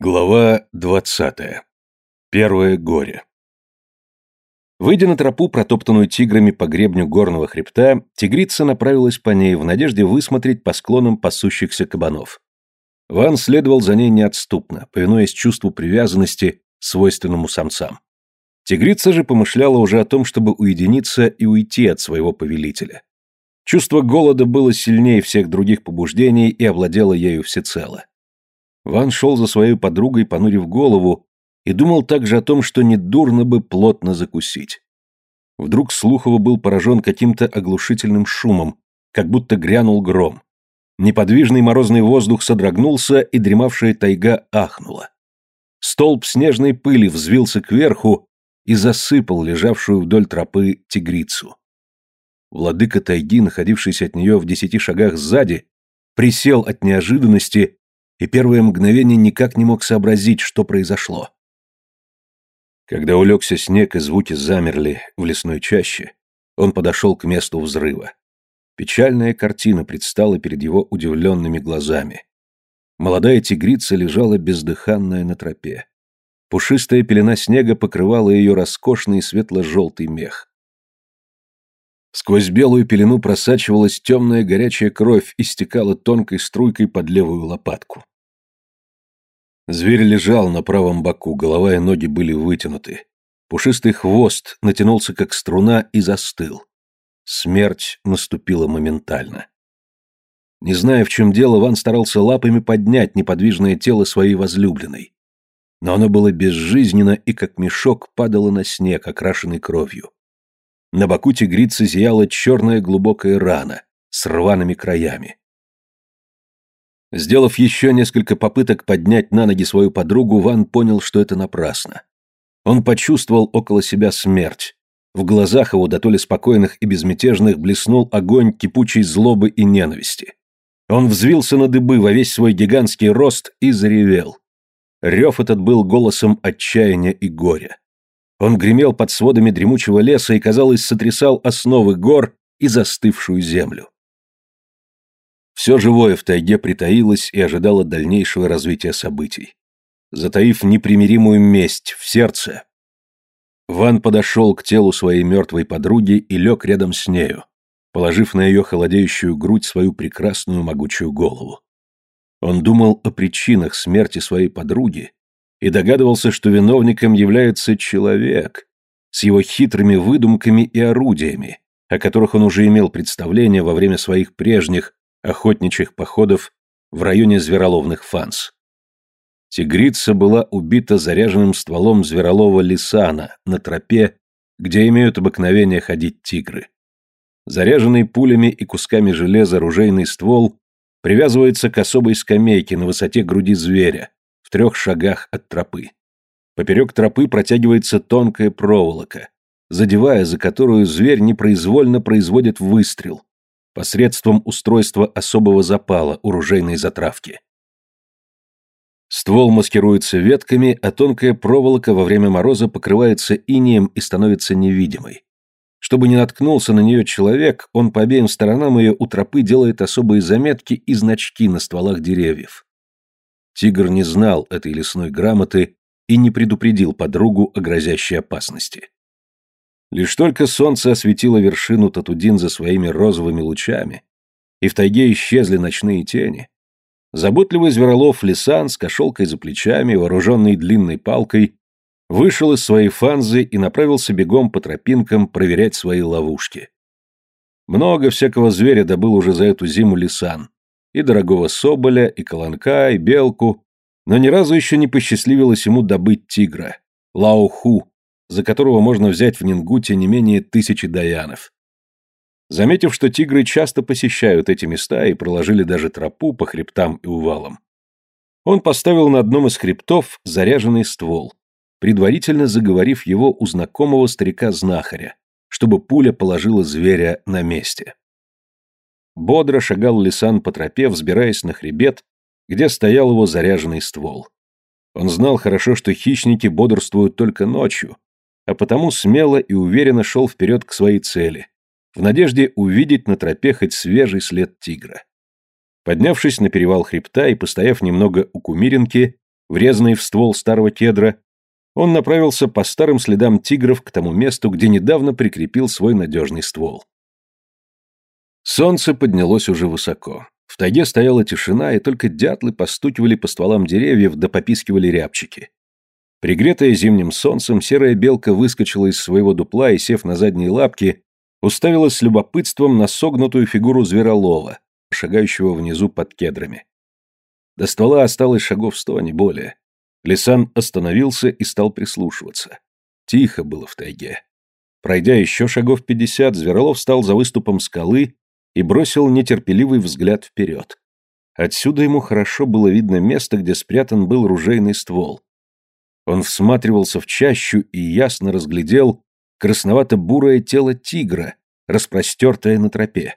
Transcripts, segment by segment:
Глава 20. Первое горе. Выйдя на тропу, протоптанную тиграми по гребню горного хребта, тигрица направилась по ней в надежде высмотреть по склонам пасущихся кабанов. Ван следовал за ней неотступно, повинуясь чувству привязанности, свойственному самцам. Тигрица же помышляла уже о том, чтобы уединиться и уйти от своего повелителя. Чувство голода было сильнее всех других побуждений и овладело ею всецело. Ван шел за своей подругой, понурив голову, и думал также о том, что не дурно бы плотно закусить. Вдруг Слухова был поражен каким-то оглушительным шумом, как будто грянул гром. Неподвижный морозный воздух содрогнулся, и дремавшая тайга ахнула. Столб снежной пыли взвился кверху и засыпал лежавшую вдоль тропы тигрицу. Владыка тайги, находившийся от нее в десяти шагах сзади, присел от неожиданности и первое мгновение никак не мог сообразить, что произошло. Когда улегся снег и звуки замерли в лесной чаще, он подошел к месту взрыва. Печальная картина предстала перед его удивленными глазами. Молодая тигрица лежала бездыханная на тропе. Пушистая пелена снега покрывала ее роскошный светло-желтый мех. Сквозь белую пелену просачивалась темная горячая кровь и стекала тонкой струйкой под левую лопатку. Зверь лежал на правом боку, голова и ноги были вытянуты. Пушистый хвост натянулся как струна и застыл. Смерть наступила моментально. Не зная, в чем дело, Ван старался лапами поднять неподвижное тело своей возлюбленной. Но оно было безжизненно и, как мешок, падало на снег, окрашенный кровью. На боку тигрицы зияла черная глубокая рана с рваными краями. Сделав еще несколько попыток поднять на ноги свою подругу, Ван понял, что это напрасно. Он почувствовал около себя смерть. В глазах его, дотоле спокойных и безмятежных, блеснул огонь кипучей злобы и ненависти. Он взвился на дыбы во весь свой гигантский рост и заревел. Рев этот был голосом отчаяния и горя. Он гремел под сводами дремучего леса и, казалось, сотрясал основы гор и застывшую землю. Все живое в тайге притаилось и ожидало дальнейшего развития событий. Затаив непримиримую месть в сердце, Ван подошел к телу своей мертвой подруги и лег рядом с нею, положив на ее холодеющую грудь свою прекрасную могучую голову. Он думал о причинах смерти своей подруги и догадывался, что виновником является человек с его хитрыми выдумками и орудиями, о которых он уже имел представление во время своих прежних охотничьих походов в районе звероловных фанс. Тигрица была убита заряженным стволом зверолова лисана на тропе, где имеют обыкновение ходить тигры. Заряженный пулями и кусками железа ружейный ствол привязывается к особой скамейке на высоте груди зверя, в трех шагах от тропы. Поперек тропы протягивается тонкая проволока, задевая за которую зверь непроизвольно производит выстрел, посредством устройства особого запала оружейной затравки. Ствол маскируется ветками, а тонкая проволока во время мороза покрывается инеем и становится невидимой. Чтобы не наткнулся на нее человек, он по обеим сторонам ее у тропы делает особые заметки и значки на стволах деревьев. Тигр не знал этой лесной грамоты и не предупредил подругу о грозящей опасности. Лишь только солнце осветило вершину татудин за своими розовыми лучами, и в тайге исчезли ночные тени. Заботливый зверолов Лисан с кошелкой за плечами, вооруженный длинной палкой, вышел из своей фанзы и направился бегом по тропинкам проверять свои ловушки. Много всякого зверя добыл уже за эту зиму Лисан, и дорогого соболя, и колонка, и белку, но ни разу еще не посчастливилось ему добыть тигра, лауху за которого можно взять в Нингуте не менее тысячи даянов. Заметив, что тигры часто посещают эти места и проложили даже тропу по хребтам и увалам, он поставил на одном из хребтов заряженный ствол, предварительно заговорив его у знакомого старика-знахаря, чтобы пуля положила зверя на месте. Бодро шагал Лисан по тропе, взбираясь на хребет, где стоял его заряженный ствол. Он знал хорошо, что хищники бодрствуют только ночью, а потому смело и уверенно шел вперед к своей цели, в надежде увидеть на тропе хоть свежий след тигра. Поднявшись на перевал хребта и постояв немного у кумиринки, врезанной в ствол старого кедра, он направился по старым следам тигров к тому месту, где недавно прикрепил свой надежный ствол. Солнце поднялось уже высоко. В тайге стояла тишина, и только дятлы постукивали по стволам деревьев да попискивали рябчики. Пригретая зимним солнцем, серая белка выскочила из своего дупла и, сев на задние лапки, уставилась с любопытством на согнутую фигуру зверолова, шагающего внизу под кедрами. До ствола осталось шагов сто, а не более. Лисан остановился и стал прислушиваться. Тихо было в тайге. Пройдя еще шагов пятьдесят, Зверолов стал за выступом скалы и бросил нетерпеливый взгляд вперед. Отсюда ему хорошо было видно место, где спрятан был ружейный ствол, он всматривался в чащу и ясно разглядел красновато-бурое тело тигра, распростертое на тропе.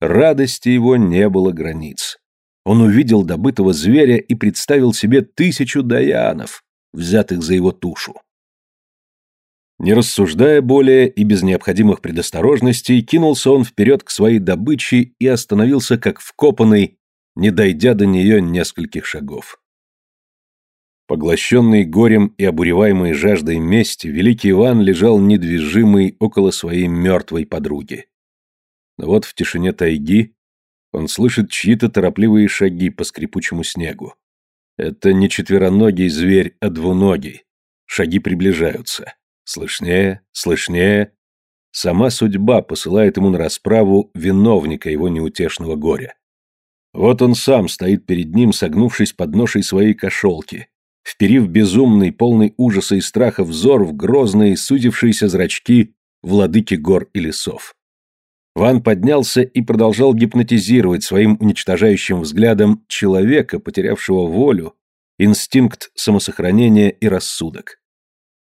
Радости его не было границ. Он увидел добытого зверя и представил себе тысячу даянов, взятых за его тушу. Не рассуждая более и без необходимых предосторожностей, кинулся он вперед к своей добыче и остановился как вкопанный, не дойдя до нее нескольких шагов. Поглощенный горем и обуреваемый жаждой мести, великий Иван лежал недвижимый около своей мертвой подруги. Но вот в тишине тайги он слышит чьи-то торопливые шаги по скрипучему снегу. Это не четвероногий зверь, а двуногий. Шаги приближаются. Слышнее, слышнее. Сама судьба посылает ему на расправу виновника его неутешного горя. Вот он сам стоит перед ним, согнувшись под ношей своей кошелки, вперив безумный, полный ужаса и страха взор в грозные, судившиеся зрачки владыки гор и лесов. Ван поднялся и продолжал гипнотизировать своим уничтожающим взглядом человека, потерявшего волю, инстинкт самосохранения и рассудок.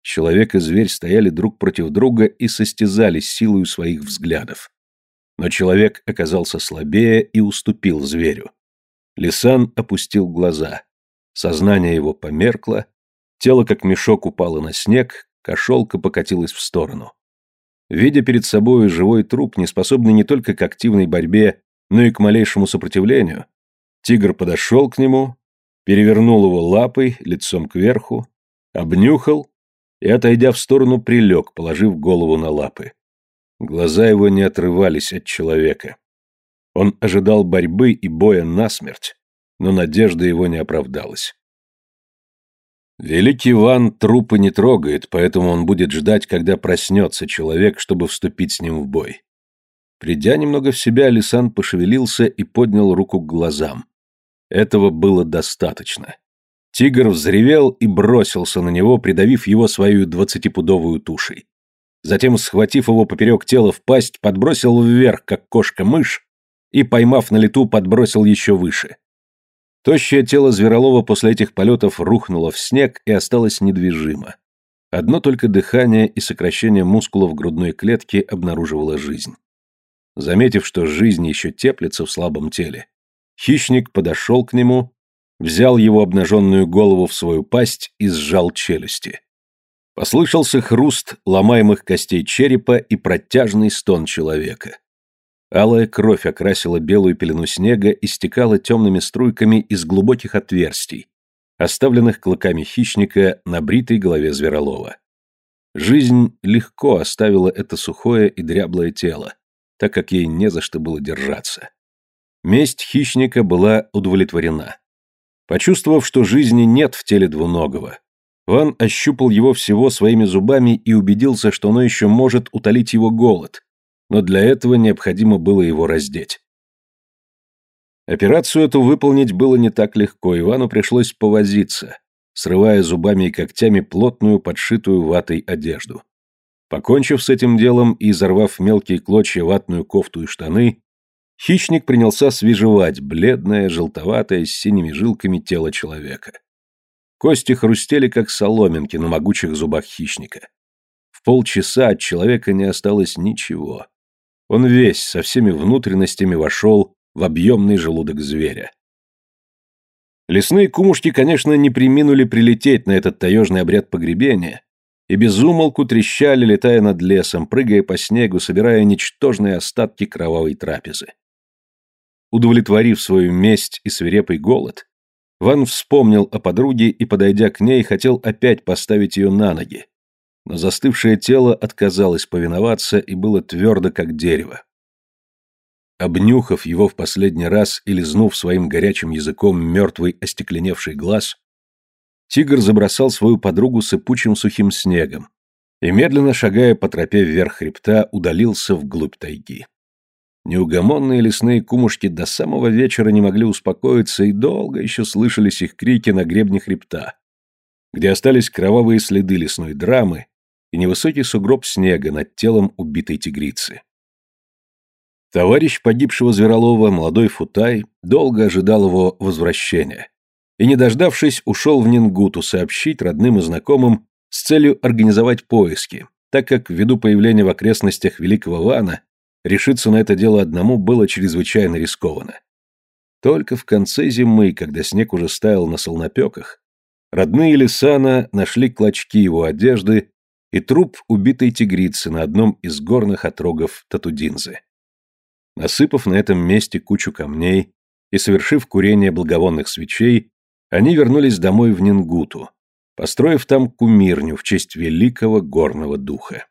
Человек и зверь стояли друг против друга и состязались силою своих взглядов. Но человек оказался слабее и уступил зверю. Лисан опустил глаза. Сознание его померкло, тело как мешок упало на снег, кошелка покатилась в сторону. Видя перед собой живой труп, неспособный не только к активной борьбе, но и к малейшему сопротивлению, тигр подошел к нему, перевернул его лапой, лицом кверху, обнюхал и, отойдя в сторону, прилег, положив голову на лапы. Глаза его не отрывались от человека. Он ожидал борьбы и боя насмерть, но надежда его не оправдалась. Великий Иван трупы не трогает, поэтому он будет ждать, когда проснется человек, чтобы вступить с ним в бой. Придя немного в себя, Алисан пошевелился и поднял руку к глазам. Этого было достаточно. Тигр взревел и бросился на него, придавив его свою двадцатипудовую тушей. Затем, схватив его поперек тела в пасть, подбросил вверх, как кошка-мышь, и, поймав на лету, подбросил еще выше. Тощее тело Зверолова после этих полетов рухнуло в снег и осталось недвижимо. Одно только дыхание и сокращение мускулов грудной клетки обнаруживало жизнь. Заметив, что жизнь еще теплится в слабом теле, хищник подошел к нему, взял его обнаженную голову в свою пасть и сжал челюсти. Послышался хруст ломаемых костей черепа и протяжный стон человека. Алая кровь окрасила белую пелену снега и стекала темными струйками из глубоких отверстий, оставленных клыками хищника на бритой голове зверолова. Жизнь легко оставила это сухое и дряблое тело, так как ей не за что было держаться. Месть хищника была удовлетворена. Почувствовав, что жизни нет в теле двуногого, Ван ощупал его всего своими зубами и убедился, что оно еще может утолить его голод – но для этого необходимо было его раздеть. Операцию эту выполнить было не так легко, Ивану пришлось повозиться, срывая зубами и когтями плотную подшитую ватой одежду. Покончив с этим делом и изорвав мелкие клочья ватную кофту и штаны, хищник принялся свежевать бледное, желтоватое, с синими жилками тело человека. Кости хрустели, как соломинки на могучих зубах хищника. В полчаса от человека не осталось ничего. Он весь со всеми внутренностями вошел в объемный желудок зверя. Лесные кумушки, конечно, не приминули прилететь на этот таежный обряд погребения и безумолку трещали, летая над лесом, прыгая по снегу, собирая ничтожные остатки кровавой трапезы. Удовлетворив свою месть и свирепый голод, Ван вспомнил о подруге и, подойдя к ней, хотел опять поставить ее на ноги, но застывшее тело отказалось повиноваться и было твердо, как дерево. Обнюхав его в последний раз и лизнув своим горячим языком мертвый остекленевший глаз, тигр забросал свою подругу сыпучим сухим снегом и, медленно шагая по тропе вверх хребта, удалился вглубь тайги. Неугомонные лесные кумушки до самого вечера не могли успокоиться и долго еще слышались их крики на гребне хребта, где остались кровавые следы лесной драмы, и невысокий сугроб снега над телом убитой тигрицы. Товарищ погибшего Зверолова, молодой Футай, долго ожидал его возвращения и, не дождавшись, ушел в Нингуту сообщить родным и знакомым с целью организовать поиски, так как ввиду появления в окрестностях Великого Вана решиться на это дело одному было чрезвычайно рискованно. Только в конце зимы, когда снег уже стаял на солнопеках, родные Лисана нашли клочки его одежды и труп убитой тигрицы на одном из горных отрогов Татудинзы. Насыпав на этом месте кучу камней и совершив курение благовонных свечей, они вернулись домой в Нингуту, построив там кумирню в честь великого горного духа.